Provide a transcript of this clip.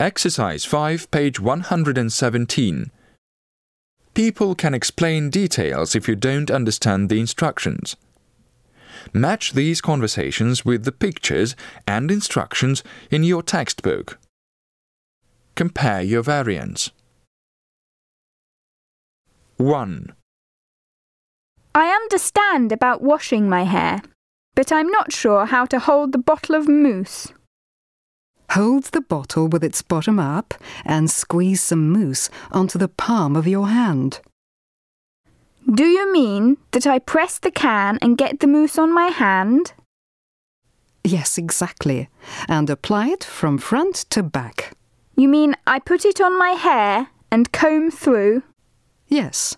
Exercise 5, page 117. People can explain details if you don't understand the instructions. Match these conversations with the pictures and instructions in your textbook. Compare your variants. 1, I understand about washing my hair, but I'm not sure how to hold the bottle of mousse. Hold the bottle with its bottom up and squeeze some mousse onto the palm of your hand. Do you mean that I press the can and get the mousse on my hand? Yes, exactly. And apply it from front to back. You mean I put it on my hair and comb through? Yes.